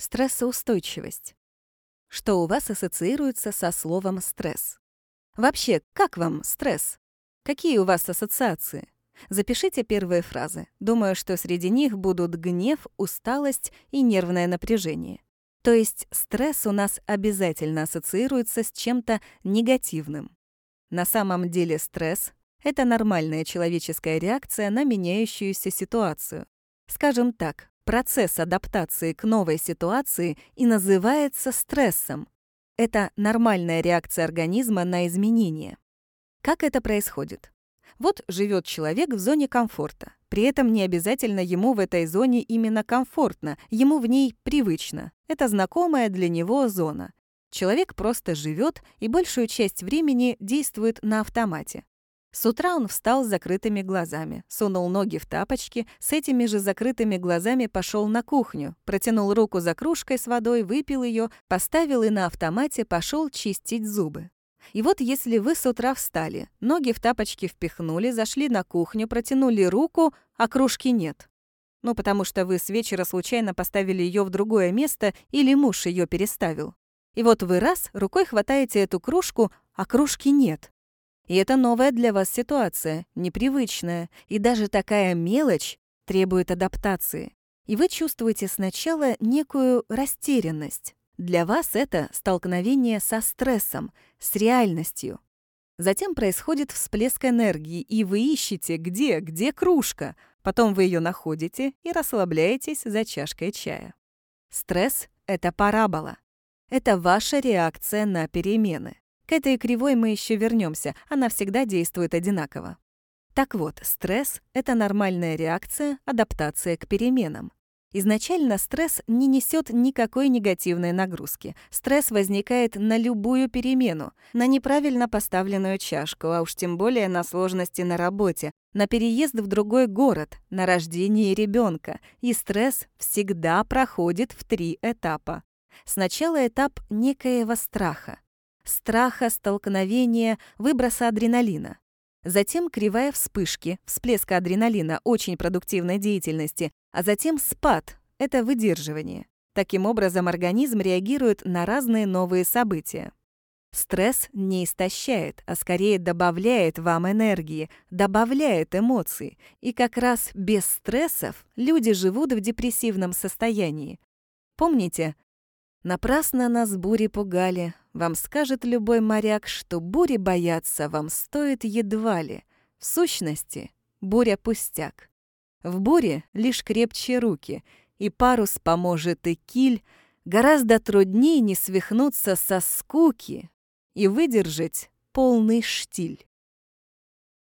Стрессоустойчивость. Что у вас ассоциируется со словом «стресс»? Вообще, как вам стресс? Какие у вас ассоциации? Запишите первые фразы. Думаю, что среди них будут гнев, усталость и нервное напряжение. То есть стресс у нас обязательно ассоциируется с чем-то негативным. На самом деле стресс — это нормальная человеческая реакция на меняющуюся ситуацию. Скажем так, процесс адаптации к новой ситуации и называется стрессом. Это нормальная реакция организма на изменения. Как это происходит? Вот живет человек в зоне комфорта. При этом не обязательно ему в этой зоне именно комфортно, ему в ней привычно. Это знакомая для него зона. Человек просто живет и большую часть времени действует на автомате. С утра он встал с закрытыми глазами, сунул ноги в тапочки, с этими же закрытыми глазами пошел на кухню, протянул руку за кружкой с водой, выпил ее, поставил и на автомате пошел чистить зубы. И вот если вы с утра встали, ноги в тапочки впихнули, зашли на кухню, протянули руку, а кружки нет. Ну, потому что вы с вечера случайно поставили ее в другое место или муж ее переставил. И вот вы раз рукой хватаете эту кружку, а кружки нет. И это новая для вас ситуация, непривычная, и даже такая мелочь требует адаптации. И вы чувствуете сначала некую растерянность. Для вас это столкновение со стрессом, с реальностью. Затем происходит всплеск энергии, и вы ищете, где, где кружка. Потом вы ее находите и расслабляетесь за чашкой чая. Стресс — это парабола. Это ваша реакция на перемены. К этой кривой мы еще вернемся, она всегда действует одинаково. Так вот, стресс — это нормальная реакция, адаптация к переменам. Изначально стресс не несет никакой негативной нагрузки. Стресс возникает на любую перемену, на неправильно поставленную чашку, а уж тем более на сложности на работе, на переезд в другой город, на рождение ребенка. И стресс всегда проходит в три этапа. Сначала этап некоего страха. Страха, столкновения, выброса адреналина. Затем кривая вспышки, всплеска адреналина, очень продуктивной деятельности, а затем спад — это выдерживание. Таким образом, организм реагирует на разные новые события. Стресс не истощает, а скорее добавляет вам энергии, добавляет эмоций. И как раз без стрессов люди живут в депрессивном состоянии. Помните, напрасно нас бури пугали. Вам скажет любой моряк, что бури бояться вам стоит едва ли. В сущности, буря пустяк. В буре лишь крепче руки, и парус поможет и киль, гораздо труднее не свихнуться со скуки и выдержать полный штиль.